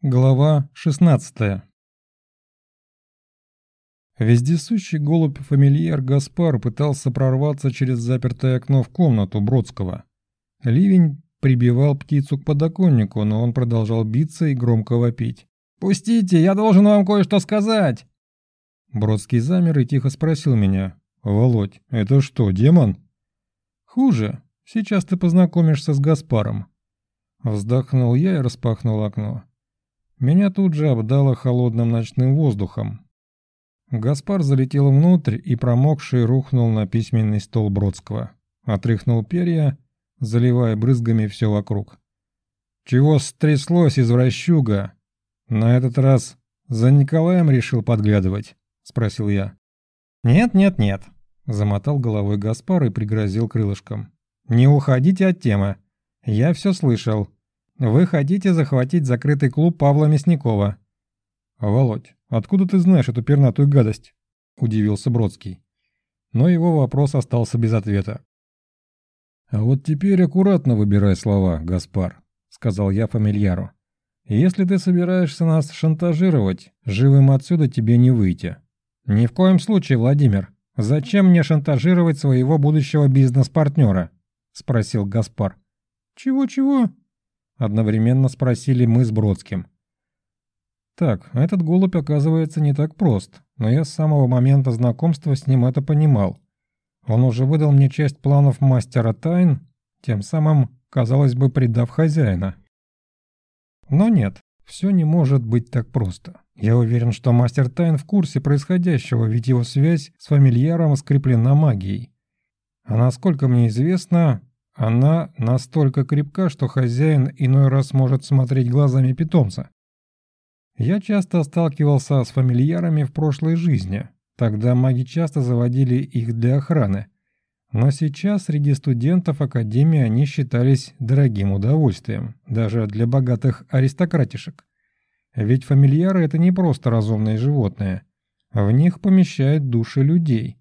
Глава 16 Вездесущий голубь-фамильяр Гаспар пытался прорваться через запертое окно в комнату Бродского. Ливень прибивал птицу к подоконнику, но он продолжал биться и громко вопить. «Пустите, я должен вам кое-что сказать!» Бродский замер и тихо спросил меня. «Володь, это что, демон?» «Хуже. Сейчас ты познакомишься с Гаспаром». Вздохнул я и распахнул окно. Меня тут же обдало холодным ночным воздухом. Гаспар залетел внутрь и промокший рухнул на письменный стол Бродского. Отряхнул перья, заливая брызгами все вокруг. «Чего стряслось, извращуга? На этот раз за Николаем решил подглядывать?» — спросил я. «Нет, нет, нет», — замотал головой Гаспар и пригрозил крылышком. «Не уходите от темы. Я все слышал. Вы хотите захватить закрытый клуб Павла Мясникова». «Володь, откуда ты знаешь эту пернатую гадость?» – удивился Бродский. Но его вопрос остался без ответа. «А вот теперь аккуратно выбирай слова, Гаспар», – сказал я фамильяру. «Если ты собираешься нас шантажировать, живым отсюда тебе не выйти». «Ни в коем случае, Владимир. Зачем мне шантажировать своего будущего бизнес-партнера?» – спросил Гаспар. «Чего-чего?» Одновременно спросили мы с Бродским. Так, этот голубь оказывается не так прост, но я с самого момента знакомства с ним это понимал. Он уже выдал мне часть планов мастера тайн, тем самым, казалось бы, предав хозяина. Но нет, все не может быть так просто. Я уверен, что мастер тайн в курсе происходящего, ведь его связь с фамильяром скреплена магией. А насколько мне известно, она настолько крепка, что хозяин иной раз может смотреть глазами питомца. Я часто сталкивался с фамильярами в прошлой жизни. Тогда маги часто заводили их для охраны. Но сейчас среди студентов Академии они считались дорогим удовольствием, даже для богатых аристократишек. Ведь фамильяры – это не просто разумные животные. В них помещают души людей.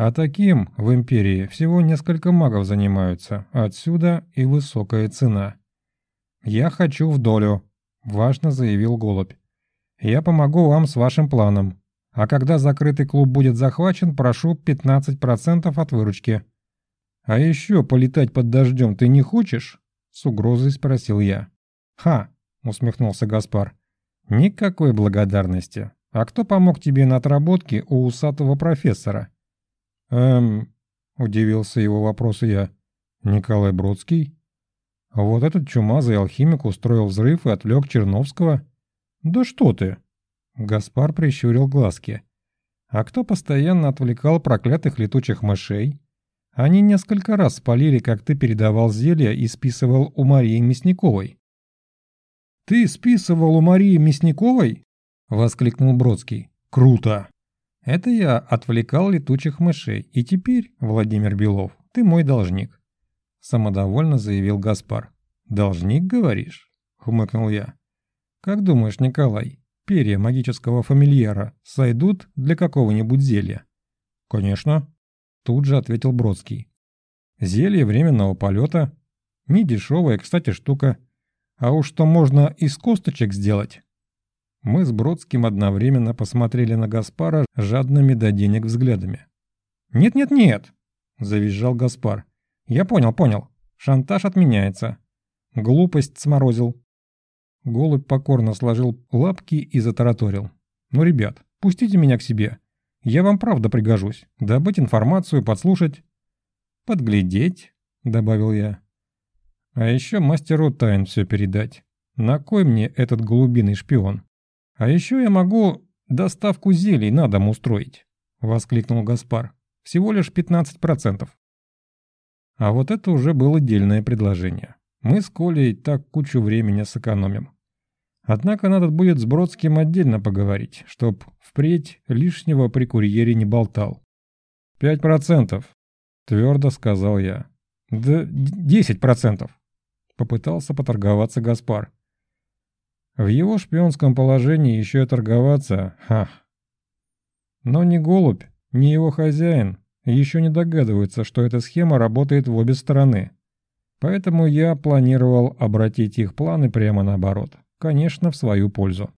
А таким в империи всего несколько магов занимаются, отсюда и высокая цена. «Я хочу в долю», – важно заявил Голубь. «Я помогу вам с вашим планом. А когда закрытый клуб будет захвачен, прошу 15% от выручки». «А еще полетать под дождем ты не хочешь?» – с угрозой спросил я. «Ха!» – усмехнулся Гаспар. «Никакой благодарности. А кто помог тебе на отработке у усатого профессора?» «Эм...» – удивился его вопросу я. «Николай Бродский?» «Вот этот чумазый алхимик устроил взрыв и отвлек Черновского?» «Да что ты!» Гаспар прищурил глазки. «А кто постоянно отвлекал проклятых летучих мышей?» Они несколько раз спалили, как ты передавал зелья и списывал у Марии Мясниковой. «Ты списывал у Марии Мясниковой?» — воскликнул Бродский. «Круто!» Это я отвлекал летучих мышей, и теперь, Владимир Белов, ты мой должник. Самодовольно заявил Гаспар. «Должник, говоришь?» — хмыкнул я. «Как думаешь, Николай, перья магического фамильяра сойдут для какого-нибудь зелья?» «Конечно», — тут же ответил Бродский. «Зелье временного полета. Не дешевая, кстати, штука. А уж что можно из косточек сделать, мы с Бродским одновременно посмотрели на Гаспара жадными до денег взглядами. «Нет-нет-нет!» – завизжал Гаспар. «Я понял, понял. Шантаж отменяется. Глупость сморозил». Голубь покорно сложил лапки и затараторил. «Ну, ребят, пустите меня к себе. Я вам правда пригожусь. Добыть информацию, подслушать». «Подглядеть», — добавил я. «А еще мастеру тайн все передать. На кой мне этот голубиный шпион?» «А еще я могу доставку зелий на дом устроить», — воскликнул Гаспар. «Всего лишь 15%. А вот это уже было дельное предложение. Мы с Колей так кучу времени сэкономим. Однако надо будет с Бродским отдельно поговорить, чтоб впредь лишнего при курьере не болтал. «Пять процентов», — твердо сказал я. «Да десять процентов», — попытался поторговаться Гаспар. В его шпионском положении еще и торговаться, ха. Но ни голубь, ни его хозяин еще не догадываются, что эта схема работает в обе стороны. Поэтому я планировал обратить их планы прямо наоборот. конечно, в свою пользу.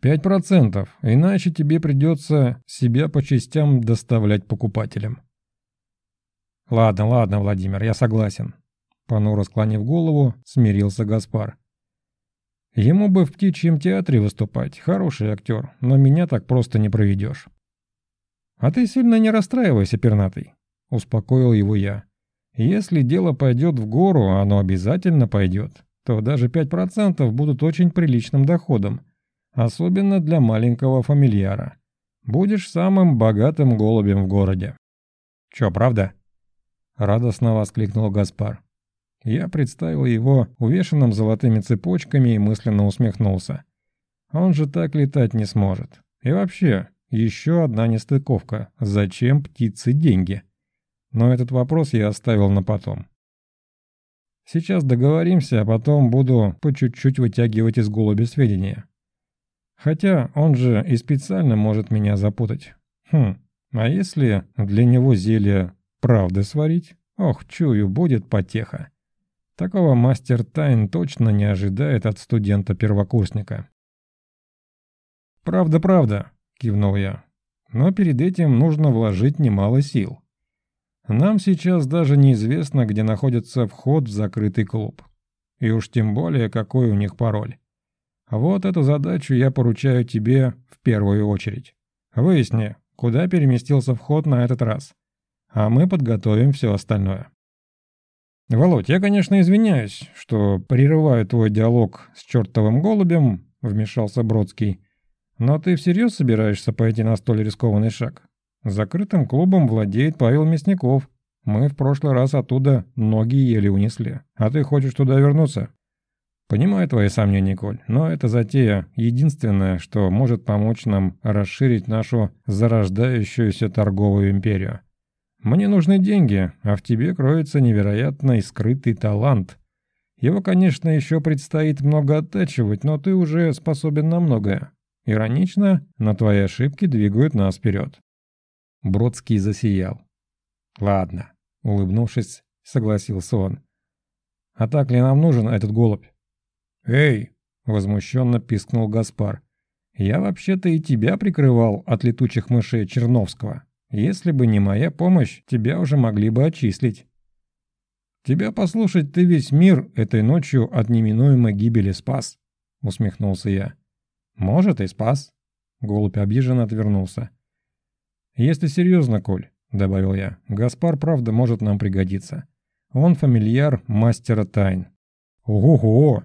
«Пять процентов, иначе тебе придется себя по частям доставлять покупателям». «Ладно, ладно, Владимир, я согласен», — понуро склонив голову, смирился Гаспар. «Ему бы в птичьем театре выступать, хороший актер, но меня так просто не проведешь». «А ты сильно не расстраивайся, пернатый», — успокоил его я. «Если дело пойдет в гору, а оно обязательно пойдет, то даже пять процентов будут очень приличным доходом, особенно для маленького фамильяра. Будешь самым богатым голубем в городе». «Чё, правда?» — радостно воскликнул Гаспар. Я представил его увешанным золотыми цепочками и мысленно усмехнулся. Он же так летать не сможет. И вообще, еще одна нестыковка. Зачем птице деньги? Но этот вопрос я оставил на потом. Сейчас договоримся, а потом буду по чуть-чуть вытягивать из голуби сведения. Хотя он же и специально может меня запутать. Хм, а если для него зелье правды сварить? Ох, чую, будет потеха. Такого мастер тайн точно не ожидает от студента-первокурсника. «Правда, правда», — кивнул я. «Но перед этим нужно вложить немало сил. Нам сейчас даже неизвестно, где находится вход в закрытый клуб. И уж тем более, какой у них пароль. Вот эту задачу я поручаю тебе в первую очередь. Выясни, куда переместился вход на этот раз. А мы подготовим все остальное. «Володь, я, конечно, извиняюсь, что прерываю твой диалог с чертовым голубем», — вмешался Бродский. «Но ты всерьез собираешься пойти на столь рискованный шаг? Закрытым клубом владеет Павел Мясников. Мы в прошлый раз оттуда ноги еле унесли. А ты хочешь туда вернуться?» «Понимаю твои сомнения, Коль, но эта затея единственное, что может помочь нам расширить нашу зарождающуюся торговую империю. Мне нужны деньги, а в тебе кроется невероятный скрытый талант. Его, конечно, еще предстоит много оттачивать, но ты уже способен на многое. Иронично, но твои ошибки двигают нас вперед. Бродский засиял. «Ладно», — улыбнувшись, согласился он. «А так ли нам нужен этот голубь?» «Эй!» — возмущенно пискнул Гаспар. «Я вообще-то и тебя прикрывал от летучих мышей Черновского. Если бы не моя помощь, тебя уже могли бы отчислить. Тебя послушать ты весь мир этой ночью от неминуемой гибели спас, усмехнулся я. Может и спас. Голубь обиженно отвернулся. Если серьезно, Коль, добавил я, Гаспар правда может нам пригодиться. Он фамильяр мастера тайн. Ого-го!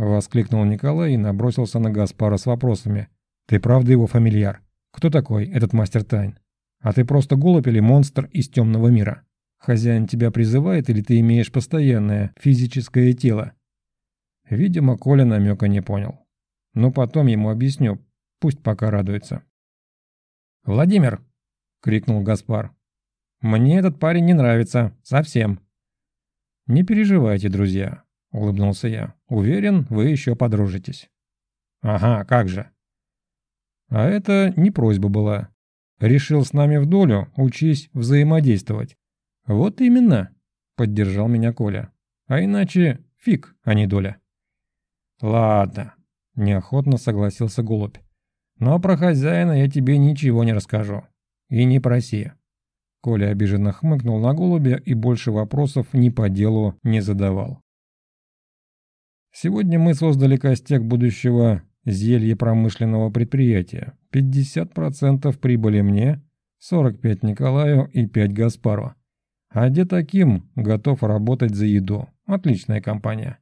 Воскликнул Николай и набросился на Гаспара с вопросами. «Ты правда его фамильяр? Кто такой этот мастер тайн?» А ты просто голубь или монстр из темного мира. Хозяин тебя призывает или ты имеешь постоянное физическое тело?» Видимо, Коля намека не понял. Но потом ему объясню, пусть пока радуется. «Владимир!» — крикнул Гаспар. «Мне этот парень не нравится. Совсем». «Не переживайте, друзья», — улыбнулся я. «Уверен, вы еще подружитесь». «Ага, как же». А это не просьба была. Решил с нами в долю, учись взаимодействовать. Вот именно, поддержал меня Коля. А иначе фиг, а не доля. Ладно, неохотно согласился голубь. Но про хозяина я тебе ничего не расскажу. И не проси. Коля обиженно хмыкнул на голубя и больше вопросов ни по делу не задавал. Сегодня мы создали костяк будущего зелье промышленного предприятия. 50% прибыли мне, 45 Николаю и 5 Гаспару. А где таким готов работать за еду? Отличная компания.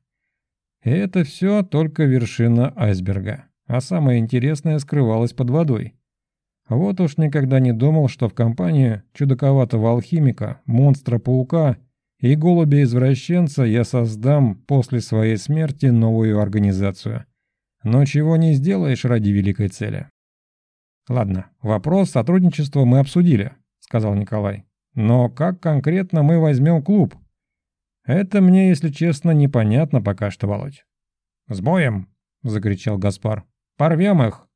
И это все только вершина айсберга. А самое интересное скрывалось под водой. Вот уж никогда не думал, что в компании чудаковатого алхимика, монстра-паука и голубя-извращенца я создам после своей смерти новую организацию – но чего не сделаешь ради великой цели. Ладно, вопрос сотрудничества мы обсудили, сказал Николай. Но как конкретно мы возьмем клуб? Это мне, если честно, непонятно пока что, Володь. С боем, закричал Гаспар. Порвем их.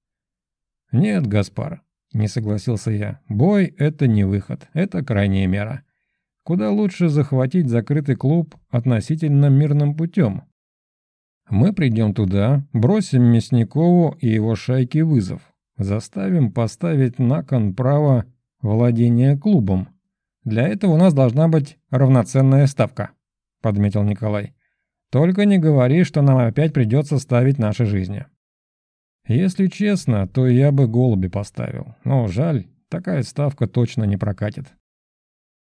Нет, Гаспар, не согласился я. Бой — это не выход, это крайняя мера. Куда лучше захватить закрытый клуб относительно мирным путем, Мы придем туда, бросим Мясникову и его шайке вызов, заставим поставить на кон право владения клубом. Для этого у нас должна быть равноценная ставка», — подметил Николай. «Только не говори, что нам опять придется ставить наши жизни». «Если честно, то я бы голуби поставил, но жаль, такая ставка точно не прокатит».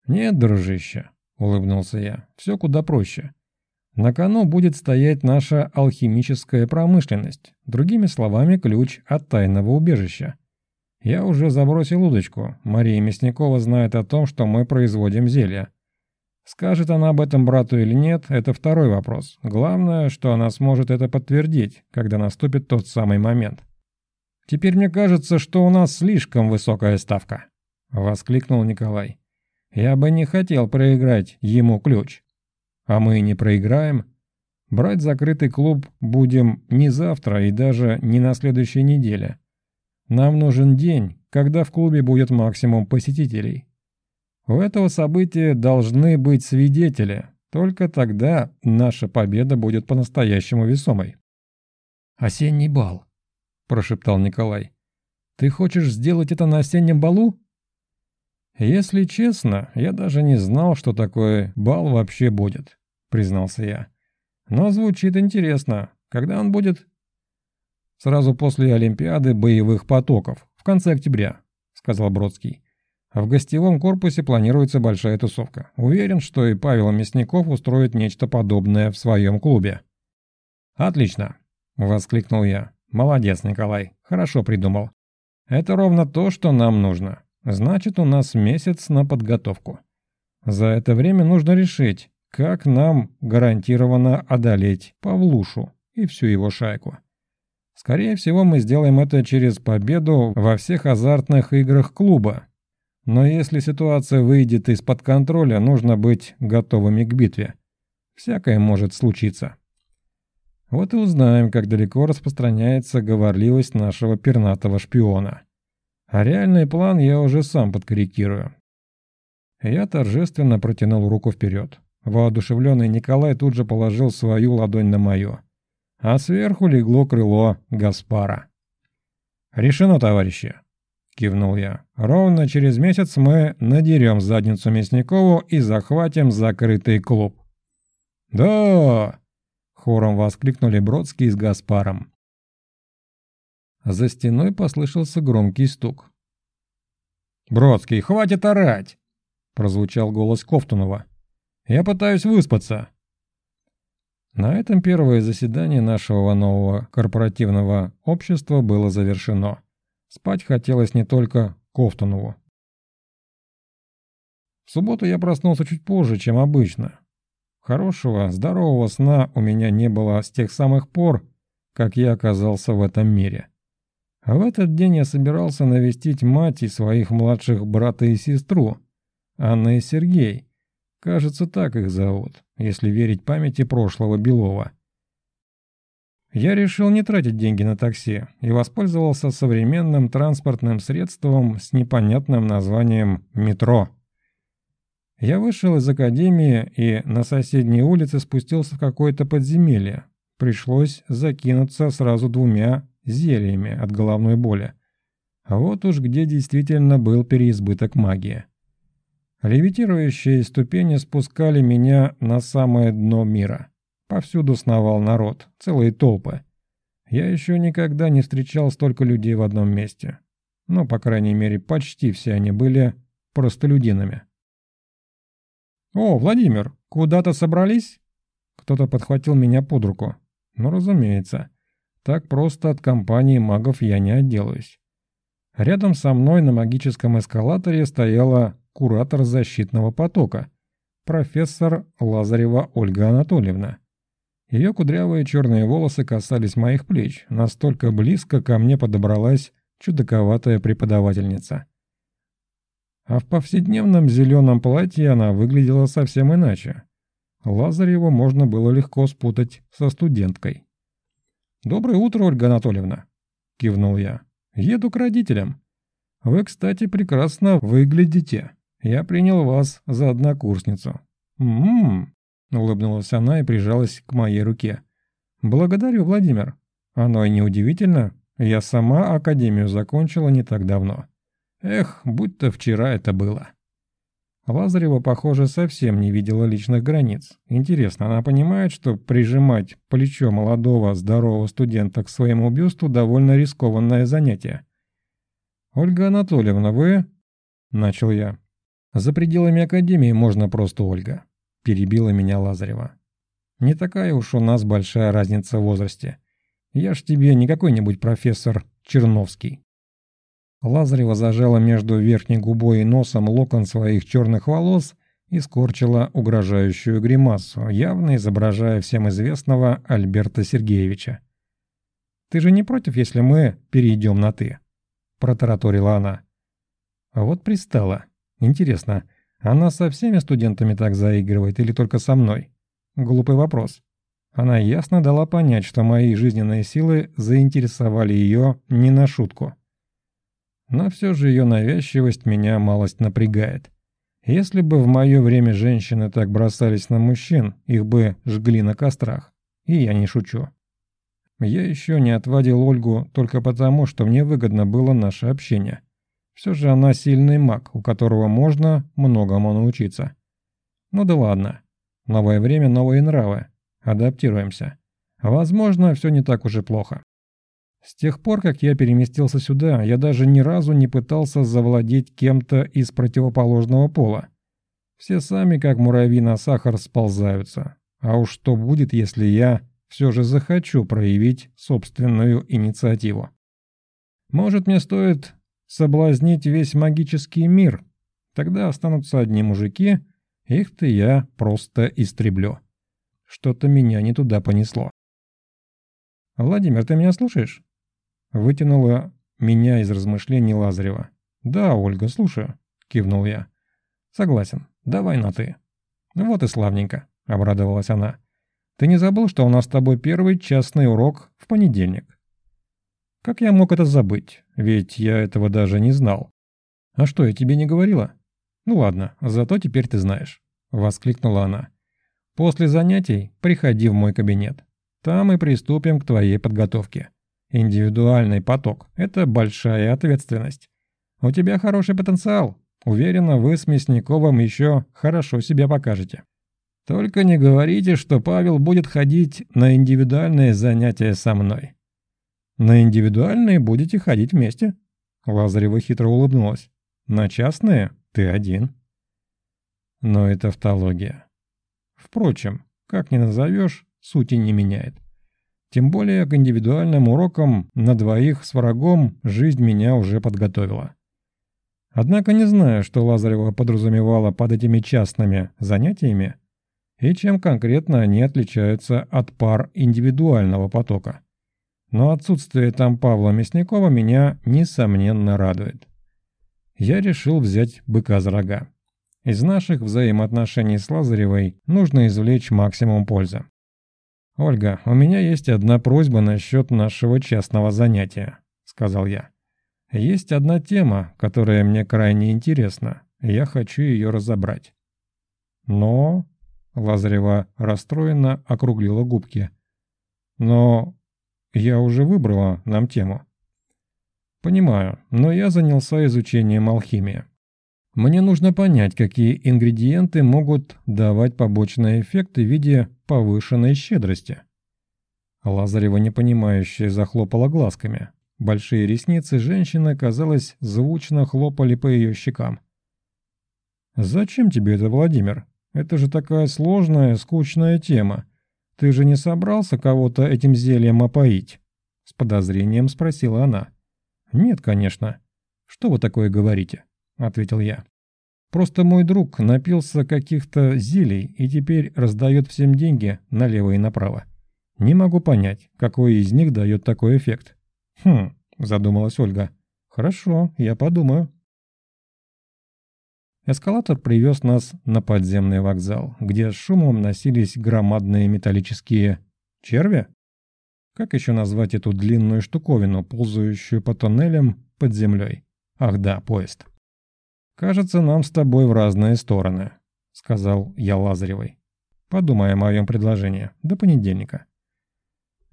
«Нет, дружище», — улыбнулся я, — «все куда проще. На кону будет стоять наша алхимическая промышленность, другими словами, ключ от тайного убежища. Я уже забросил удочку, Мария Мясникова знает о том, что мы производим зелья. Скажет она об этом брату или нет, это второй вопрос. Главное, что она сможет это подтвердить, когда наступит тот самый момент. «Теперь мне кажется, что у нас слишком высокая ставка», — воскликнул Николай. «Я бы не хотел проиграть ему ключ». А мы не проиграем. Брать закрытый клуб будем не завтра и даже не на следующей неделе. Нам нужен день, когда в клубе будет максимум посетителей. У этого события должны быть свидетели. Только тогда наша победа будет по-настоящему весомой. «Осенний бал», – прошептал Николай. «Ты хочешь сделать это на осеннем балу?» «Если честно, я даже не знал, что такое бал вообще будет», — признался я. «Но звучит интересно. Когда он будет?» «Сразу после Олимпиады боевых потоков, в конце октября», — сказал Бродский. «В гостевом корпусе планируется большая тусовка. Уверен, что и Павел Мясников устроит нечто подобное в своем клубе». «Отлично», — воскликнул я. «Молодец, Николай. Хорошо придумал. Это ровно то, что нам нужно. Значит, у нас месяц на подготовку. За это время нужно решить, как нам гарантированно одолеть Павлушу и всю его шайку. Скорее всего, мы сделаем это через победу во всех азартных играх клуба. Но если ситуация выйдет из-под контроля, нужно быть готовыми к битве. Всякое может случиться. Вот и узнаем, как далеко распространяется говорливость нашего пернатого шпиона. А реальный план я уже сам подкорректирую. Я торжественно протянул руку вперед. Воодушевленный Николай тут же положил свою ладонь на мою. А сверху легло крыло Гаспара. «Решено, товарищи!» — кивнул я. «Ровно через месяц мы надерем задницу Мясникову и захватим закрытый клуб». «Да!» — хором воскликнули Бродский с Гаспаром. За стеной послышался громкий стук. «Бродский, хватит орать!» – прозвучал голос Кофтунова. «Я пытаюсь выспаться». На этом первое заседание нашего нового корпоративного общества было завершено. Спать хотелось не только Кофтунову. В субботу я проснулся чуть позже, чем обычно. Хорошего, здорового сна у меня не было с тех самых пор, как я оказался в этом мире. А в этот день я собирался навестить мать и своих младших брата и сестру, Анна и Сергей. Кажется, так их зовут, если верить памяти прошлого Белова. Я решил не тратить деньги на такси и воспользовался современным транспортным средством с непонятным названием «метро». Я вышел из академии и на соседней улице спустился в какое-то подземелье. Пришлось закинуться сразу двумя зельями от головной боли. Вот уж где действительно был переизбыток магии. Левитирующие ступени спускали меня на самое дно мира. Повсюду сновал народ, целые толпы. Я еще никогда не встречал столько людей в одном месте. Но, по крайней мере, почти все они были простолюдинами. «О, Владимир, куда-то собрались?» Кто-то подхватил меня под руку. Ну, разумеется. Так просто от компании магов я не отделаюсь. Рядом со мной на магическом эскалаторе стояла куратор защитного потока, профессор Лазарева Ольга Анатольевна. Ее кудрявые черные волосы касались моих плеч, настолько близко ко мне подобралась чудаковатая преподавательница. А в повседневном зеленом платье она выглядела совсем иначе. Лазареву можно было легко спутать со студенткой. «Доброе утро, Ольга Анатольевна!» – кивнул я. «Еду к родителям. Вы, кстати, прекрасно выглядите. Я принял вас за однокурсницу». «М-м-м!» – улыбнулась она и прижалась к моей руке. «Благодарю, Владимир. Оно и неудивительно. Я сама академию закончила не так давно. Эх, будь-то вчера это было». Лазарева, похоже, совсем не видела личных границ. Интересно, она понимает, что прижимать плечо молодого, здорового студента к своему бюсту довольно рискованное занятие. «Ольга Анатольевна, вы...» – начал я. «За пределами академии можно просто Ольга», – перебила меня Лазарева. «Не такая уж у нас большая разница в возрасте. Я ж тебе не какой-нибудь профессор Черновский». Лазарева зажала между верхней губой и носом локон своих черных волос и скорчила угрожающую гримасу, явно изображая всем известного Альберта Сергеевича. «Ты же не против, если мы перейдем на «ты»?» – протараторила она. «Вот пристала. Интересно, она со всеми студентами так заигрывает или только со мной?» Глупый вопрос. Она ясно дала понять, что мои жизненные силы заинтересовали ее не на шутку. Но все же ее навязчивость меня малость напрягает. Если бы в мое время женщины так бросались на мужчин, их бы жгли на кострах. И я не шучу. Я еще не отводил Ольгу только потому, что мне выгодно было наше общение. Все же она сильный маг, у которого можно многому научиться. Ну да ладно. Новое время, новые нравы. Адаптируемся. Возможно, все не так уж и плохо. С тех пор, как я переместился сюда, я даже ни разу не пытался завладеть кем-то из противоположного пола. Все сами, как муравьи на сахар, сползаются. А уж что будет, если я все же захочу проявить собственную инициативу? Может, мне стоит соблазнить весь магический мир? Тогда останутся одни мужики, их-то я просто истреблю. Что-то меня не туда понесло. «Владимир, ты меня слушаешь?» Вытянула меня из размышлений Лазарева. «Да, Ольга, слушаю», — кивнул я. «Согласен. Давай на «ты». «Вот и славненько», — обрадовалась она. «Ты не забыл, что у нас с тобой первый частный урок в понедельник?» «Как я мог это забыть? Ведь я этого даже не знал». «А что, я тебе не говорила?» «Ну ладно, зато теперь ты знаешь», — воскликнула она. «После занятий приходи в мой кабинет. Там и приступим к твоей подготовке». Индивидуальный поток – это большая ответственность. У тебя хороший потенциал. Уверена, вы с Мясниковым еще хорошо себя покажете. Только не говорите, что Павел будет ходить на индивидуальные занятия со мной. На индивидуальные будете ходить вместе. Лазарева хитро улыбнулась. На частные ты один. Но это тавтология. Впрочем, как ни назовешь, сути не меняет. Тем более к индивидуальным урокам на двоих с врагом жизнь меня уже подготовила. Однако не знаю, что Лазарева подразумевала под этими частными занятиями и чем конкретно они отличаются от пар индивидуального потока. Но отсутствие там Павла Мясникова меня, несомненно, радует. Я решил взять быка за рога. Из наших взаимоотношений с Лазаревой нужно извлечь максимум пользы. «Ольга, у меня есть одна просьба насчет нашего частного занятия», — сказал я. «Есть одна тема, которая мне крайне интересна, я хочу ее разобрать». «Но...» — Лазарева расстроенно округлила губки. «Но я уже выбрала нам тему». «Понимаю, но я занялся изучением алхимии. Мне нужно понять, какие ингредиенты могут давать побочные эффекты в виде повышенной щедрости. Лазарева непонимающе захлопала глазками. Большие ресницы женщины, казалось, звучно хлопали по ее щекам. «Зачем тебе это, Владимир? Это же такая сложная, скучная тема. Ты же не собрался кого-то этим зельем опоить?» С подозрением спросила она. «Нет, конечно. Что вы такое говорите?» — ответил я. «Просто мой друг напился каких-то зелий и теперь раздает всем деньги налево и направо. Не могу понять, какой из них дает такой эффект». «Хм», — задумалась Ольга. «Хорошо, я подумаю». Эскалатор привез нас на подземный вокзал, где с шумом носились громадные металлические черви. Как еще назвать эту длинную штуковину, ползающую по тоннелям под землей? Ах да, поезд. «Кажется, нам с тобой в разные стороны», — сказал я Лазаревой. «Подумай о моем предложении. До понедельника».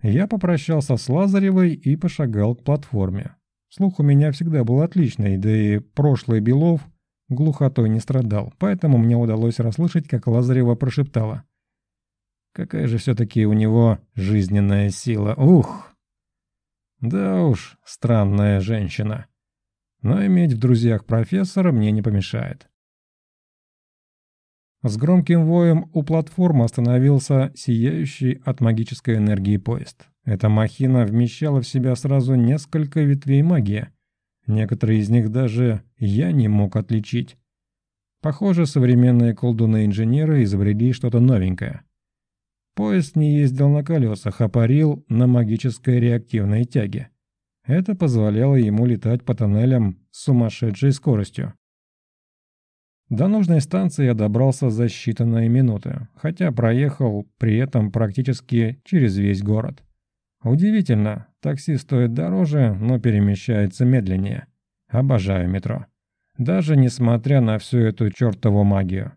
Я попрощался с Лазаревой и пошагал к платформе. Слух у меня всегда был отличный, да и прошлый Белов глухотой не страдал, поэтому мне удалось расслышать, как Лазарева прошептала. «Какая же все-таки у него жизненная сила! Ух!» Да уж, странная женщина. Но иметь в друзьях профессора мне не помешает. С громким воем у платформы остановился сияющий от магической энергии поезд. Эта махина вмещала в себя сразу несколько ветвей магии. Некоторые из них даже я не мог отличить. Похоже, современные колдуны-инженеры изобрели что-то новенькое. Поезд не ездил на колесах, а парил на магической реактивной тяге. Это позволяло ему летать по тоннелям с сумасшедшей скоростью. До нужной станции я добрался за считанные минуты, хотя проехал при этом практически через весь город. Удивительно, такси стоит дороже, но перемещается медленнее. Обожаю метро. Даже несмотря на всю эту чертову магию.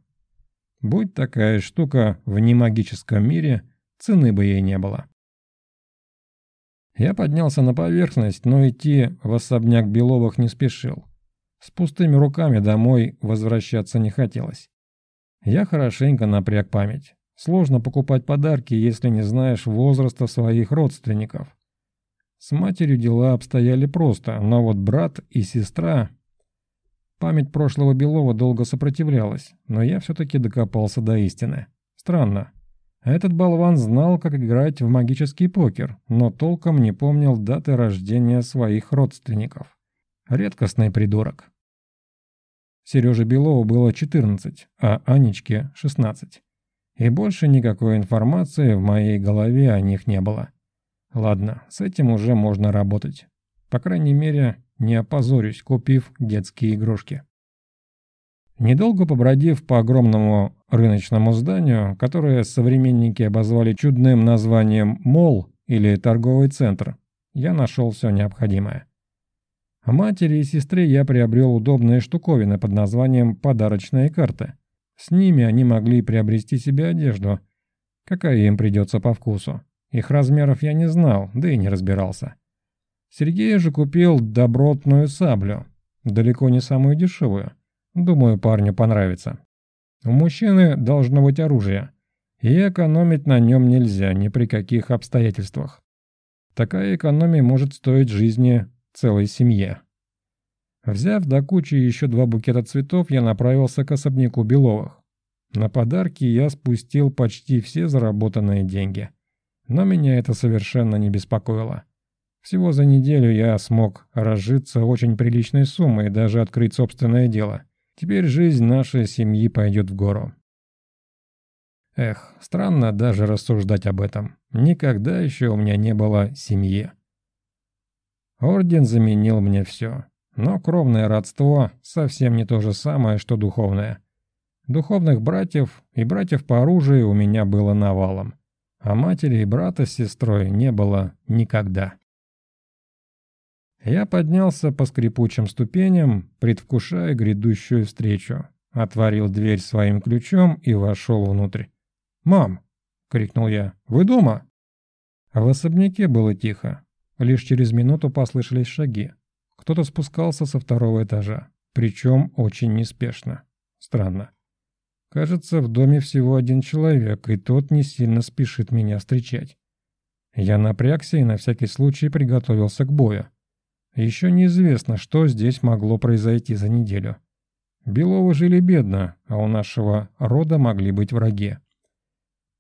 Будь такая штука в немагическом мире, цены бы ей не было. Я поднялся на поверхность, но идти в особняк Беловых не спешил. С пустыми руками домой возвращаться не хотелось. Я хорошенько напряг память. Сложно покупать подарки, если не знаешь возраста своих родственников. С матерью дела обстояли просто, но вот брат и сестра... Память прошлого Белова долго сопротивлялась, но я все-таки докопался до истины. Странно. Этот болван знал, как играть в магический покер, но толком не помнил даты рождения своих родственников. Редкостный придурок. Сереже Белову было 14, а Анечке 16. И больше никакой информации в моей голове о них не было. Ладно, с этим уже можно работать. По крайней мере, не опозорюсь, купив детские игрушки. Недолго побродив по огромному рыночному зданию, которое современники обозвали чудным названием «мол» или «торговый центр», я нашел все необходимое. Матери и сестре я приобрел удобные штуковины под названием «подарочные карты». С ними они могли приобрести себе одежду, какая им придется по вкусу. Их размеров я не знал, да и не разбирался. Сергей же купил добротную саблю, далеко не самую дешевую. Думаю, парню понравится. У мужчины должно быть оружие, и экономить на нем нельзя ни при каких обстоятельствах. Такая экономия может стоить жизни целой семье. Взяв до кучи еще два букета цветов, я направился к особняку Беловых. На подарки я спустил почти все заработанные деньги. Но меня это совершенно не беспокоило. Всего за неделю я смог разжиться очень приличной суммой и даже открыть собственное дело. Теперь жизнь нашей семьи пойдет в гору. Эх, странно даже рассуждать об этом. Никогда еще у меня не было семьи. Орден заменил мне все. Но кровное родство совсем не то же самое, что духовное. Духовных братьев и братьев по оружию у меня было навалом. А матери и брата с сестрой не было никогда. Я поднялся по скрипучим ступеням, предвкушая грядущую встречу. Отворил дверь своим ключом и вошел внутрь. «Мам!» — крикнул я. «Вы дома?» В особняке было тихо. Лишь через минуту послышались шаги. Кто-то спускался со второго этажа, причем очень неспешно. Странно. Кажется, в доме всего один человек, и тот не сильно спешит меня встречать. Я напрягся и на всякий случай приготовился к бою. Еще неизвестно, что здесь могло произойти за неделю. Беловы жили бедно, а у нашего рода могли быть враги.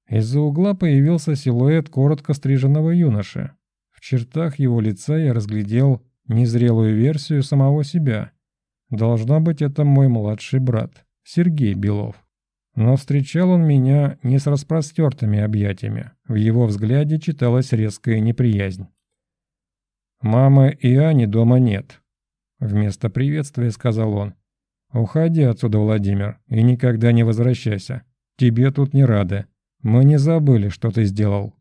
Из-за угла появился силуэт коротко стриженного юноши, чертах его лица я разглядел незрелую версию самого себя. Должно быть, это мой младший брат, Сергей Белов. Но встречал он меня не с распростертыми объятиями. В его взгляде читалась резкая неприязнь. «Мамы и Ани дома нет», — вместо приветствия сказал он. «Уходи отсюда, Владимир, и никогда не возвращайся. Тебе тут не рады. Мы не забыли, что ты сделал.